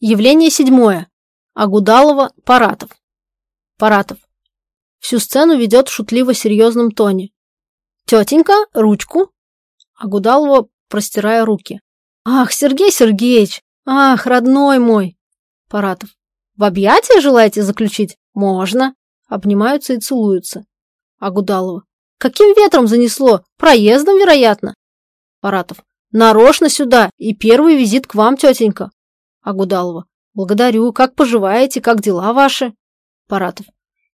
Явление седьмое. Агудалова, Паратов. Паратов. Всю сцену ведет в шутливо-серьезном тоне. «Тетенька, ручку!» Агудалова, простирая руки. «Ах, Сергей Сергеевич! Ах, родной мой!» Паратов. «В объятия желаете заключить? Можно!» Обнимаются и целуются. Агудалова. «Каким ветром занесло? Проездом, вероятно!» Паратов. «Нарочно сюда, и первый визит к вам, тетенька!» Агудалова. «Благодарю. Как поживаете? Как дела ваши?» Паратов.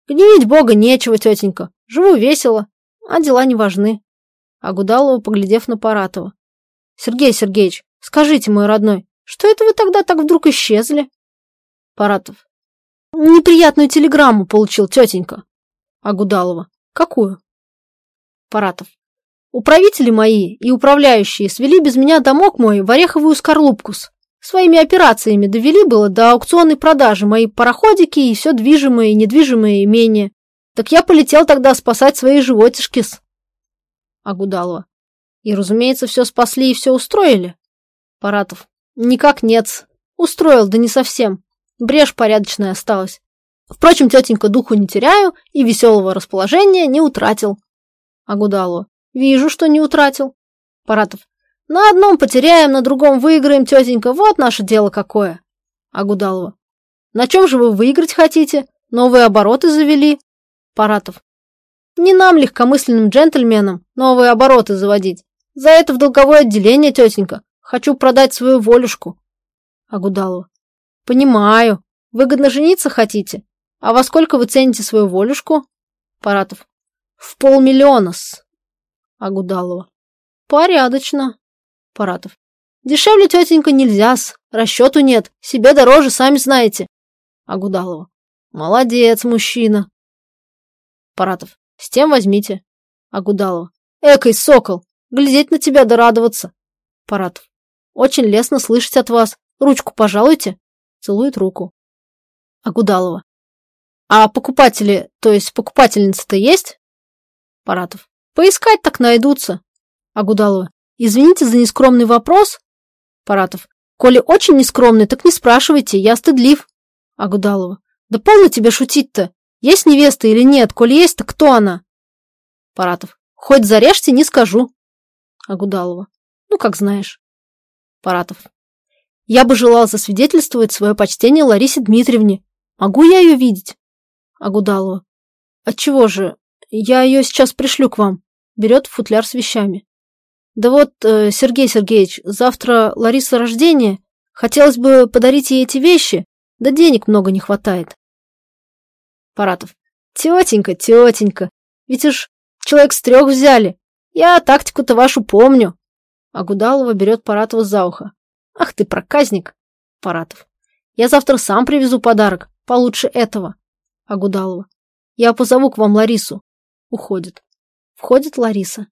«Гневить Бога нечего, тетенька. Живу весело, а дела не важны». Агудалова, поглядев на Паратова. «Сергей Сергеевич, скажите, мой родной, что это вы тогда так вдруг исчезли?» Паратов. «Неприятную телеграмму получил, тетенька». Агудалова. «Какую?» Паратов. «Управители мои и управляющие свели без меня домок мой в ореховую скорлупку. Своими операциями довели было до аукционной продажи мои пароходики и все движимое и недвижимое имение. Так я полетел тогда спасать свои животишки-с. Агудалова. И, разумеется, все спасли и все устроили? Паратов. Никак нет. Устроил, да не совсем. Брешь порядочная осталась. Впрочем, тетенька духу не теряю и веселого расположения не утратил. Агудалова. Вижу, что не утратил. Паратов. На одном потеряем, на другом выиграем, тетенька, вот наше дело какое. Агудалова. На чем же вы выиграть хотите? Новые обороты завели? Паратов. Не нам, легкомысленным джентльменам, новые обороты заводить. За это в долговое отделение, тетенька. Хочу продать свою волюшку. Агудалова. Понимаю. Выгодно жениться хотите? А во сколько вы цените свою волюшку? Паратов. В полмиллиона-с. Агудалова. Порядочно. Паратов. Дешевле, тетенька, нельзя-с. Расчету нет. Себе дороже, сами знаете. Агудалова. Молодец, мужчина. Паратов. С тем возьмите. Агудалова. Экой, сокол. Глядеть на тебя да радоваться. Паратов. Очень лестно слышать от вас. Ручку пожалуйте. Целует руку. Агудалова. А покупатели, то есть покупательница-то есть? Паратов. Поискать так найдутся. Агудалова. Извините за нескромный вопрос. Паратов. Коли очень нескромный, так не спрашивайте, я стыдлив. Агудалова. Да полно тебе шутить-то. Есть невеста или нет? Коли есть, то кто она? Паратов. Хоть зарежьте, не скажу. Агудалова. Ну, как знаешь. Паратов. Я бы желал засвидетельствовать свое почтение Ларисе Дмитриевне. Могу я ее видеть? Агудалова. Отчего же? Я ее сейчас пришлю к вам. Берет футляр с вещами. Да вот, э, Сергей Сергеевич, завтра Лариса рождение. Хотелось бы подарить ей эти вещи, да денег много не хватает. Паратов. Тетенька, тетенька, ведь уж человек с трех взяли. Я тактику-то вашу помню. А Гудалова берет Паратова за ухо. Ах ты проказник. Паратов. Я завтра сам привезу подарок, получше этого. А Гудалова. Я позову к вам Ларису. Уходит. Входит Лариса.